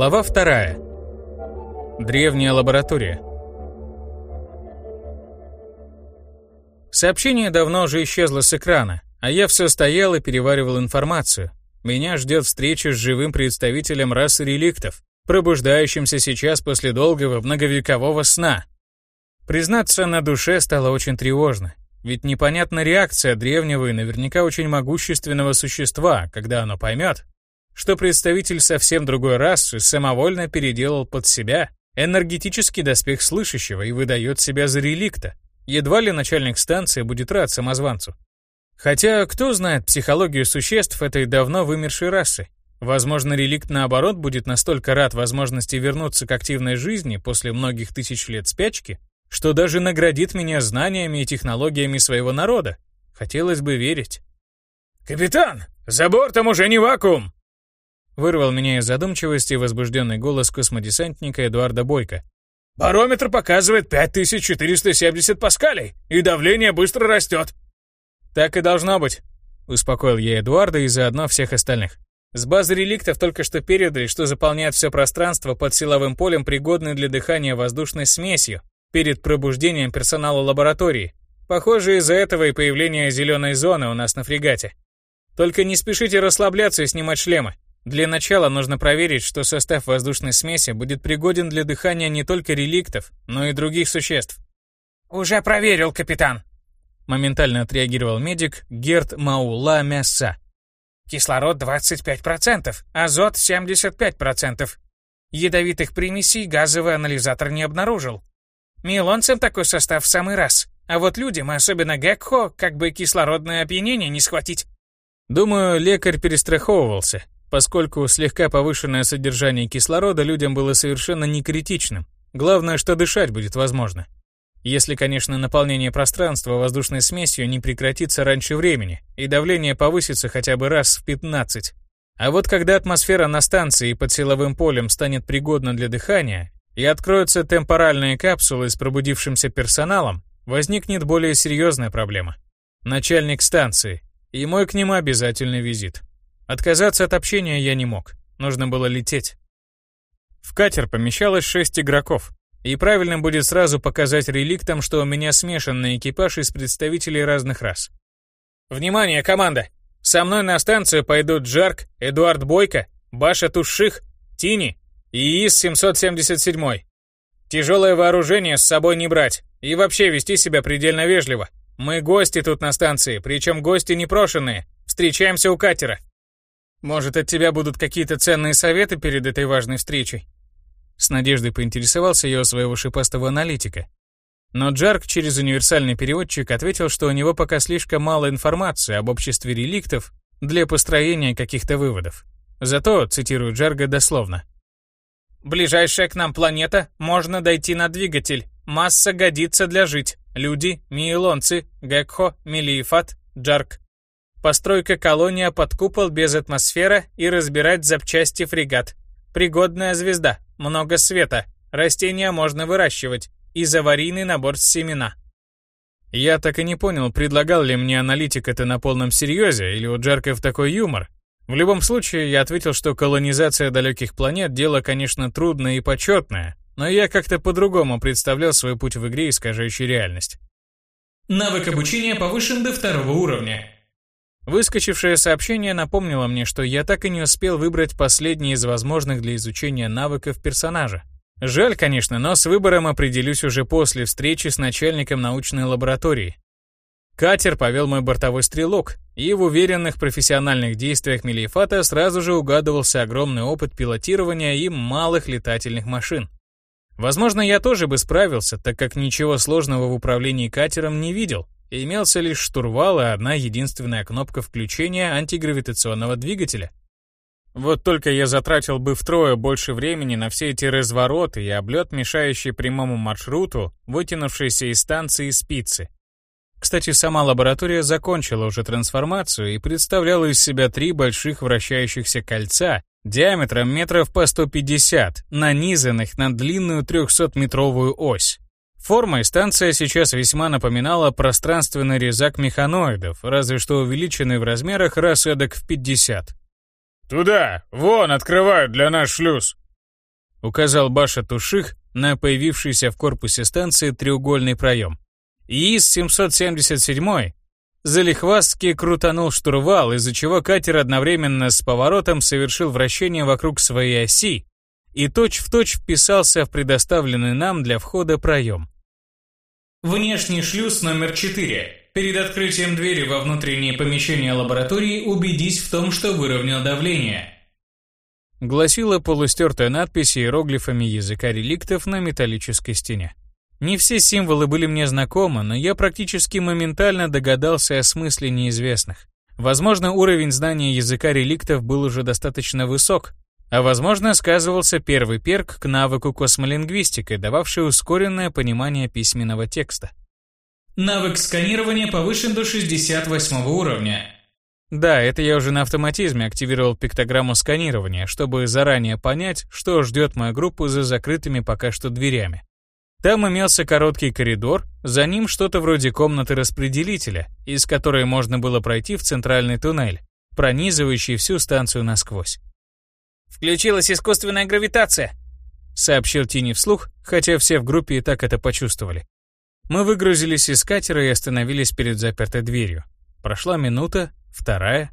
Глава вторая. Древняя лаборатория. Сообщение давно уже исчезло с экрана, а я все стоял и переваривал информацию. Меня ждет встреча с живым представителем расы реликтов, пробуждающимся сейчас после долгого многовекового сна. Признаться, на душе стало очень тревожно. Ведь непонятна реакция древнего и наверняка очень могущественного существа, когда оно поймет, что представитель совсем другой расы самовольно переделал под себя энергетический доспех слышащего и выдает себя за реликта. Едва ли начальник станции будет рад самозванцу. Хотя, кто знает психологию существ этой давно вымершей расы? Возможно, реликт наоборот будет настолько рад возможности вернуться к активной жизни после многих тысяч лет спячки, что даже наградит меня знаниями и технологиями своего народа. Хотелось бы верить. «Капитан, за бортом уже не вакуум!» Вырвал меня из задумчивости возбужденный голос космодесантника Эдуарда Бойко. «Барометр показывает 5470 паскалей, и давление быстро растет». «Так и должно быть», — успокоил я Эдуарда и заодно всех остальных. С базы реликтов только что передали, что заполняет все пространство под силовым полем, пригодной для дыхания воздушной смесью, перед пробуждением персонала лаборатории. Похоже, из-за этого и появление зеленой зоны у нас на фрегате. Только не спешите расслабляться и снимать шлемы. Для начала нужно проверить, что состав воздушной смеси будет пригоден для дыхания не только реликтов, но и других существ. «Уже проверил, капитан», — моментально отреагировал медик Герт Маула Мяса. «Кислород 25%, азот 75%. Ядовитых примесей газовый анализатор не обнаружил. Милонцам такой состав в самый раз. А вот людям, особенно Гекхо, как бы кислородное опьянение не схватить. Думаю, лекарь перестраховывался, поскольку слегка повышенное содержание кислорода людям было совершенно не критичным. Главное, что дышать будет возможно. Если, конечно, наполнение пространства воздушной смесью не прекратится раньше времени, и давление повысится хотя бы раз в 15. А вот когда атмосфера на станции под силовым полем станет пригодна для дыхания, и откроются темпоральные капсулы с пробудившимся персоналом, возникнет более серьезная проблема. Начальник станции, и мой к нему обязательный визит. Отказаться от общения я не мог, нужно было лететь. В катер помещалось шесть игроков, и правильно будет сразу показать реликтам, что у меня смешанный экипаж из представителей разных рас. «Внимание, команда! Со мной на станцию пойдут Джарк, Эдуард Бойко, Баша Туших, Тини ИИС-777. Тяжелое вооружение с собой не брать. И вообще вести себя предельно вежливо. Мы гости тут на станции, причем гости непрошенные. Встречаемся у катера. Может, от тебя будут какие-то ценные советы перед этой важной встречей? С надеждой поинтересовался я у своего шипастого аналитика. Но Джарк через универсальный переводчик ответил, что у него пока слишком мало информации об обществе реликтов для построения каких-то выводов. Зато, цитирую Джарга дословно, Ближайшая к нам планета, можно дойти на двигатель. Масса годится для жить. Люди, миелонцы, гекхо, мелиефат, джарк. Постройка колония под купол без атмосферы и разбирать запчасти фрегат. Пригодная звезда, много света, растения можно выращивать. И заварийный набор с семена. Я так и не понял, предлагал ли мне аналитик это на полном серьезе, или у Джарков такой юмор, в любом случае, я ответил, что колонизация далеких планет – дело, конечно, трудное и почетное, но я как-то по-другому представлял свой путь в игре, искажающий реальность. Навык обучения повышен до второго уровня. Выскочившее сообщение напомнило мне, что я так и не успел выбрать последний из возможных для изучения навыков персонажа. Жаль, конечно, но с выбором определюсь уже после встречи с начальником научной лаборатории. Катер повел мой бортовой стрелок, и в уверенных профессиональных действиях Мелиефата сразу же угадывался огромный опыт пилотирования им малых летательных машин. Возможно, я тоже бы справился, так как ничего сложного в управлении катером не видел, и имелся лишь штурвал и одна единственная кнопка включения антигравитационного двигателя. Вот только я затратил бы втрое больше времени на все эти развороты и облет, мешающий прямому маршруту, вытянувшийся из станции спицы. Кстати, сама лаборатория закончила уже трансформацию и представляла из себя три больших вращающихся кольца диаметром метров по 150, нанизанных на длинную 300-метровую ось. Формой станция сейчас весьма напоминала пространственный резак механоидов, разве что увеличенный в размерах раз эдак в 50. «Туда! Вон, открывают для нас шлюз!» указал Баша Туших на появившийся в корпусе станции треугольный проем. ИИС-777 залихвастски крутанул штурвал, из-за чего катер одновременно с поворотом совершил вращение вокруг своей оси и точь-в-точь точь вписался в предоставленный нам для входа проем. Внешний шлюз номер 4. Перед открытием двери во внутреннее помещение лаборатории убедись в том, что выровнял давление. Гласила полустертая надпись иероглифами языка реликтов на металлической стене. Не все символы были мне знакомы, но я практически моментально догадался о смысле неизвестных. Возможно, уровень знания языка реликтов был уже достаточно высок, а возможно, сказывался первый перк к навыку космолингвистики, дававший ускоренное понимание письменного текста. Навык сканирования повышен до 68 уровня. Да, это я уже на автоматизме активировал пиктограмму сканирования, чтобы заранее понять, что ждет мою группу за закрытыми пока что дверями. Там имелся короткий коридор, за ним что-то вроде комнаты распределителя, из которой можно было пройти в центральный туннель, пронизывающий всю станцию насквозь. «Включилась искусственная гравитация», — сообщил Тини вслух, хотя все в группе и так это почувствовали. Мы выгрузились из катера и остановились перед запертой дверью. Прошла минута, вторая.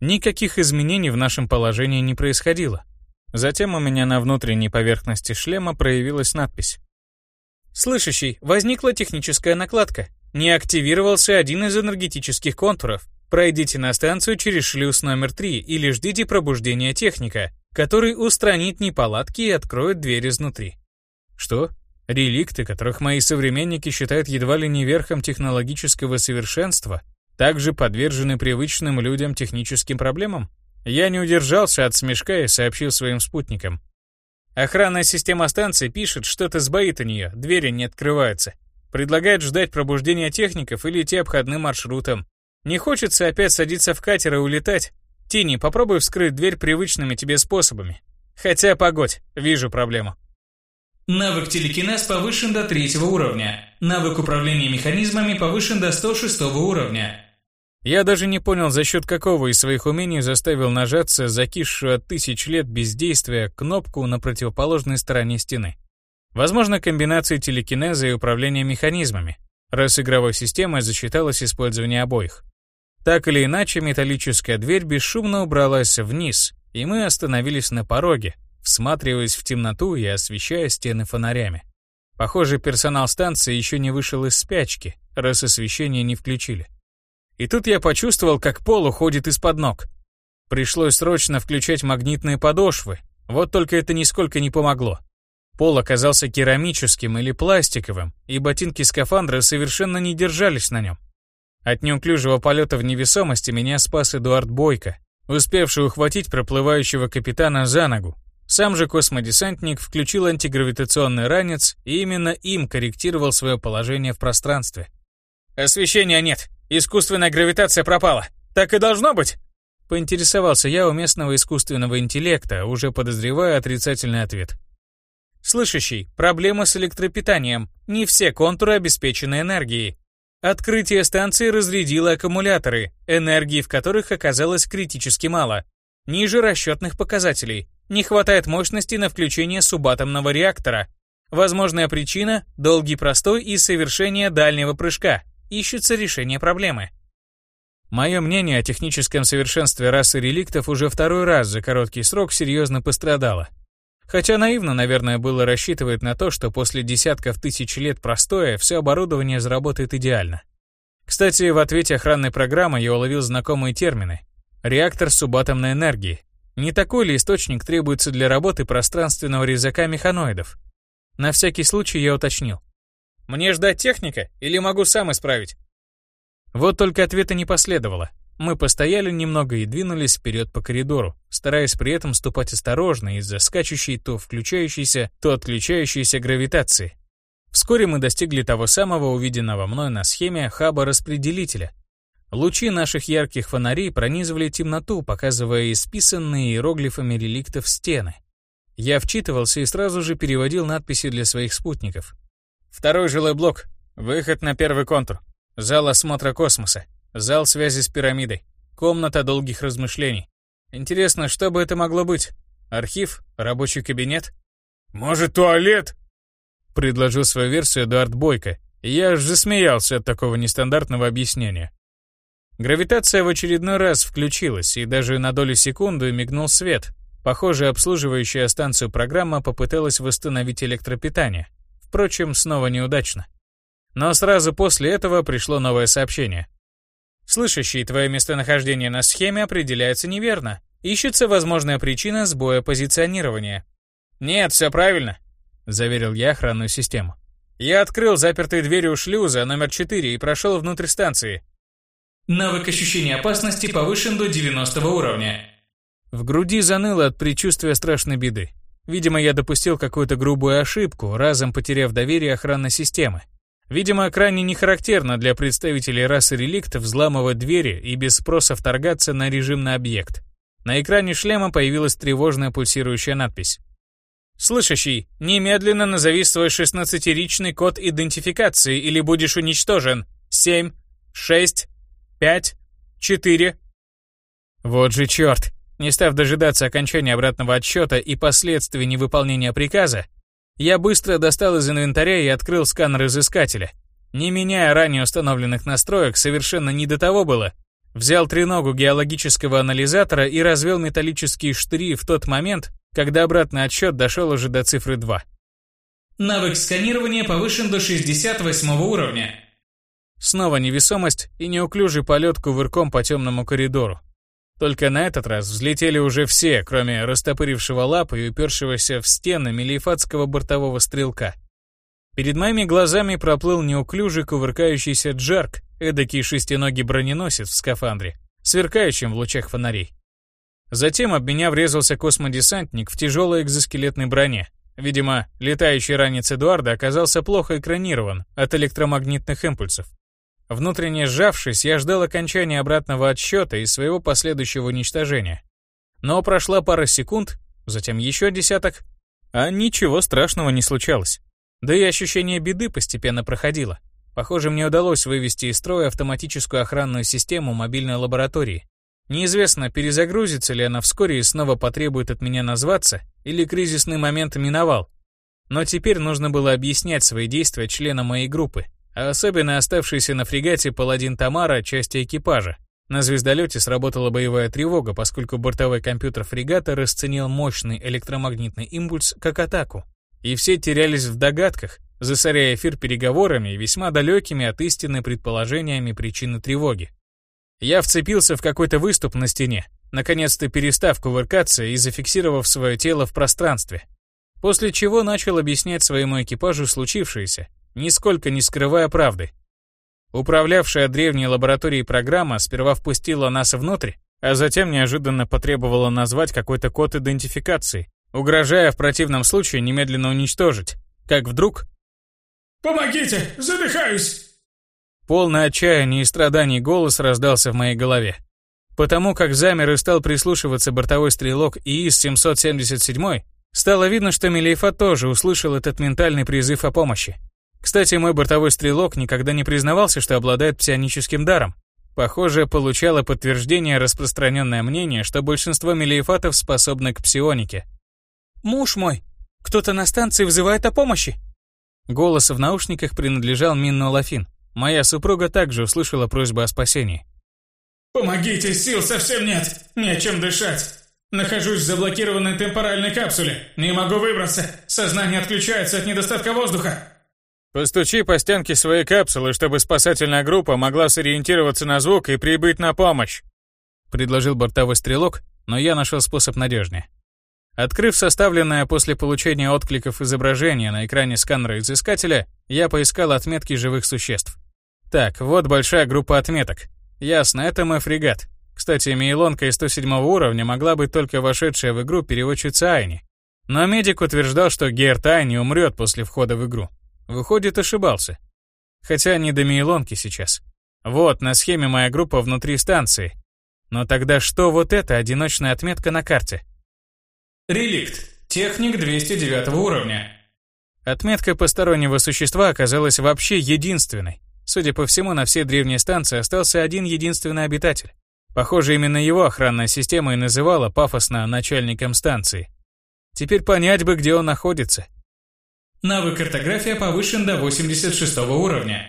Никаких изменений в нашем положении не происходило. Затем у меня на внутренней поверхности шлема проявилась надпись. «Слышащий, возникла техническая накладка. Не активировался один из энергетических контуров. Пройдите на станцию через шлюз номер 3 или ждите пробуждения техника который устранит неполадки и откроет дверь изнутри. Что? Реликты, которых мои современники считают едва ли не верхом технологического совершенства, также подвержены привычным людям техническим проблемам? Я не удержался от смешка и сообщил своим спутникам. Охранная система станции пишет, что-то сбоит у нее, двери не открываются. Предлагает ждать пробуждения техников или идти обходным маршрутом. Не хочется опять садиться в катер и улетать, Тини, попробуй вскрыть дверь привычными тебе способами. Хотя, погодь, вижу проблему. Навык телекинез повышен до третьего уровня. Навык управления механизмами повышен до 106 уровня. Я даже не понял, за счет какого из своих умений заставил нажаться закисшую от тысяч лет бездействия кнопку на противоположной стороне стены. Возможно, комбинации телекинеза и управления механизмами, раз игровой системой засчиталось использование обоих. Так или иначе, металлическая дверь бесшумно убралась вниз, и мы остановились на пороге, всматриваясь в темноту и освещая стены фонарями. Похоже, персонал станции еще не вышел из спячки, раз освещение не включили. И тут я почувствовал, как пол уходит из-под ног. Пришлось срочно включать магнитные подошвы, вот только это нисколько не помогло. Пол оказался керамическим или пластиковым, и ботинки скафандра совершенно не держались на нем. От неуклюжего полета в невесомости меня спас Эдуард Бойко, успевший ухватить проплывающего капитана за ногу. Сам же космодесантник включил антигравитационный ранец и именно им корректировал свое положение в пространстве. «Освещения нет, искусственная гравитация пропала. Так и должно быть?» Поинтересовался я у местного искусственного интеллекта, уже подозревая отрицательный ответ. «Слышащий, проблема с электропитанием. Не все контуры обеспечены энергией. Открытие станции разрядило аккумуляторы, энергии в которых оказалось критически мало. Ниже расчетных показателей. Не хватает мощности на включение субатомного реактора. Возможная причина – долгий простой и совершение дальнего прыжка. Ищется решение проблемы. Мое мнение о техническом совершенстве расы реликтов уже второй раз за короткий срок серьезно пострадало. Хотя наивно, наверное, было рассчитывать на то, что после десятков тысяч лет простоя все оборудование заработает идеально. Кстати, в ответе охранной программы я уловил знакомые термины. Реактор субатомной энергии. Не такой ли источник требуется для работы пространственного резака механоидов? На всякий случай я уточнил. Мне ждать техника или могу сам исправить? Вот только ответа не последовало. Мы постояли немного и двинулись вперед по коридору, стараясь при этом ступать осторожно из-за скачущей то включающейся, то отключающейся гравитации. Вскоре мы достигли того самого увиденного мной на схеме хаба-распределителя. Лучи наших ярких фонарей пронизывали темноту, показывая исписанные иероглифами реликтов стены. Я вчитывался и сразу же переводил надписи для своих спутников. Второй жилой блок. Выход на первый контур. Зал осмотра космоса. Зал связи с пирамидой. Комната долгих размышлений. Интересно, что бы это могло быть? Архив? Рабочий кабинет? «Может, туалет?» — предложил свою версию Эдуард Бойко, я аж засмеялся от такого нестандартного объяснения. Гравитация в очередной раз включилась, и даже на долю секунды мигнул свет. Похоже, обслуживающая станцию программа попыталась восстановить электропитание. Впрочем, снова неудачно. Но сразу после этого пришло новое сообщение. «Слышащий, твое местонахождение на схеме определяется неверно. Ищется возможная причина сбоя позиционирования». «Нет, все правильно», — заверил я охранную систему. «Я открыл запертые двери у шлюза номер 4 и прошел внутрь станции. Навык ощущения опасности повышен до 90 уровня. В груди заныло от предчувствия страшной беды. Видимо, я допустил какую-то грубую ошибку, разом потеряв доверие охранной системы. Видимо, крайне не характерно для представителей расы реликт взламывать двери и без спроса вторгаться на режимный объект. На экране шлема появилась тревожная пульсирующая надпись. «Слышащий, немедленно назови свой 16-ричный код идентификации или будешь уничтожен. 7, 6, пять, четыре. Вот же черт! Не став дожидаться окончания обратного отсчета и последствий невыполнения приказа, я быстро достал из инвентаря и открыл сканер изыскателя. Не меняя ранее установленных настроек, совершенно не до того было. Взял треногу геологического анализатора и развел металлические штыри в тот момент, когда обратный отсчет дошел уже до цифры 2. Навык сканирования повышен до 68 уровня. Снова невесомость и неуклюжий полет кувырком по темному коридору. Только на этот раз взлетели уже все, кроме растопырившего лапы и упершегося в стены мелиефатского бортового стрелка. Перед моими глазами проплыл неуклюжий кувыркающийся джарк, эдакий шестиногий броненосец в скафандре, сверкающим в лучах фонарей. Затем об меня врезался космодесантник в тяжелой экзоскелетной броне. Видимо, летающий ранец Эдуарда оказался плохо экранирован от электромагнитных импульсов. Внутренне сжавшись, я ждал окончания обратного отсчета и своего последующего уничтожения. Но прошла пара секунд, затем еще десяток, а ничего страшного не случалось. Да и ощущение беды постепенно проходило. Похоже, мне удалось вывести из строя автоматическую охранную систему мобильной лаборатории. Неизвестно, перезагрузится ли она вскоре и снова потребует от меня назваться, или кризисный момент миновал. Но теперь нужно было объяснять свои действия членам моей группы, а особенно оставшийся на фрегате паладин Тамара части экипажа. На звездолете сработала боевая тревога, поскольку бортовой компьютер фрегата расценил мощный электромагнитный импульс как атаку. И все терялись в догадках, засоряя эфир переговорами и весьма далекими от истины предположениями причины тревоги. Я вцепился в какой-то выступ на стене, наконец-то перестав кувыркаться и зафиксировав свое тело в пространстве. После чего начал объяснять своему экипажу случившееся, нисколько не скрывая правды. Управлявшая древней лабораторией программа сперва впустила нас внутрь, а затем неожиданно потребовала назвать какой-то код идентификации, угрожая в противном случае немедленно уничтожить. Как вдруг... «Помогите! Задыхаюсь!» Полный отчаяния и страданий голос раздался в моей голове. Потому как замер и стал прислушиваться бортовой стрелок ИИС-777, стало видно, что Мелейфа тоже услышал этот ментальный призыв о помощи. Кстати, мой бортовой стрелок никогда не признавался, что обладает псионическим даром. Похоже, получало подтверждение распространенное мнение, что большинство мелиефатов способны к псионике. «Муж мой, кто-то на станции вызывает о помощи!» Голос в наушниках принадлежал Минну Лафин. Моя супруга также услышала просьбу о спасении. «Помогите, сил совсем нет, нечем дышать. Нахожусь в заблокированной темпоральной капсуле, не могу выбраться, сознание отключается от недостатка воздуха». «Постучи по стенке своей капсулы, чтобы спасательная группа могла сориентироваться на звук и прибыть на помощь», предложил бортовой стрелок, но я нашел способ надежнее. Открыв составленное после получения откликов изображение на экране сканера изыскателя, я поискал отметки живых существ. Так, вот большая группа отметок. Ясно, это мой фрегат. Кстати, Мейлонка из 107 уровня могла быть только вошедшая в игру переводчица Айни. Но медик утверждал, что Герт Айни умрет после входа в игру. Выходит, ошибался. Хотя не до Мейлонки сейчас. Вот, на схеме моя группа внутри станции. Но тогда что вот эта одиночная отметка на карте? Реликт. Техник 209 уровня. Отметка постороннего существа оказалась вообще единственной. Судя по всему, на всей древней станции остался один единственный обитатель. Похоже, именно его охранная система и называла пафосно начальником станции. Теперь понять бы, где он находится. Навык картография повышен до 86 уровня.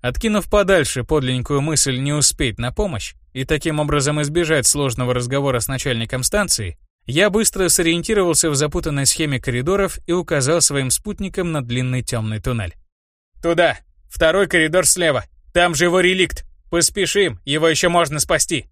Откинув подальше подлинную мысль не успеть на помощь и таким образом избежать сложного разговора с начальником станции, я быстро сориентировался в запутанной схеме коридоров и указал своим спутникам на длинный темный туннель. «Туда! Второй коридор слева! Там же его реликт! Поспешим, его еще можно спасти!»